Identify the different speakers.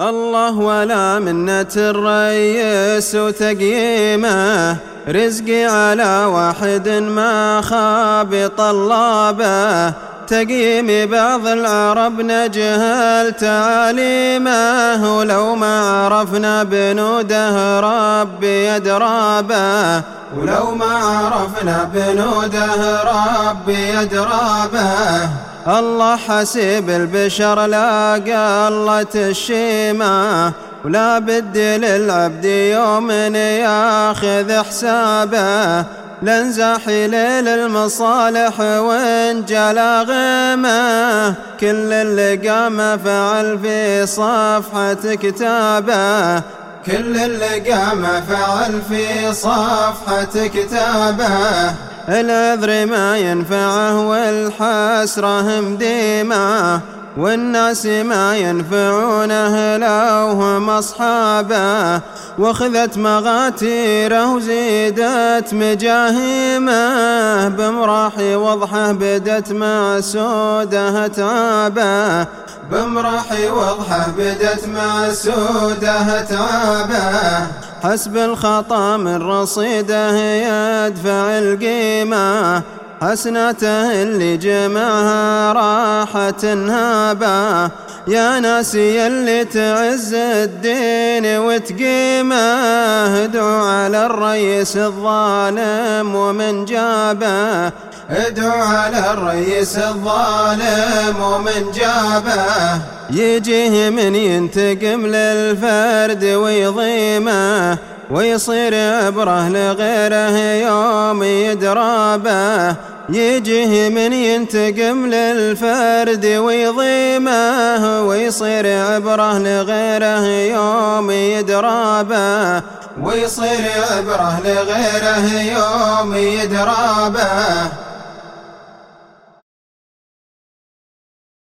Speaker 1: الله ولا منة الريس وتقييمه رزقي على واحد ما خاب طلابه. تقييم بعض العرب نجهل تعاليمه ولو ما عرفنا بنوده ربي يدرابه. ولو ما عرفنا بنوده ربي يدرابه. الله حسيب البشر لا قلت الشيمة ولا بد للعبد يوم ياخذ حسابه. لنزح ليل المصالح وانجلى غيمه. كل اللي قام فعل في صفحة كتابه. كل اللي قام فعل في صفحة كتابه. العذر ما ينفعه والحسرة مديمة والناس ما ينفعونه لو هم أصحابه واخذت مغاتيره وزيدت مجاهيمه بمراحي وضحه بدت مع سوده تعابه بمراحي وضحه بدت مع سوده تعابه حسب الخطأ من رصيده يدفع القيمة. حسنته اللي جمعها راحت هابا يا ناسي اللي تعز الدين وتقيمه ادعو على الرئيس الظالم ومن جابه. ادعو على الرئيس الظالم ومن جابه. يجيه من ينتقم للفرد ويضيمه ويصير عبره لغيره يوم يدرابه يجيه من ينتقم للفرد ويضيمه ويصير عبره لغيره يوم يدرابه ويصير عبره لغيره يوم يدرابه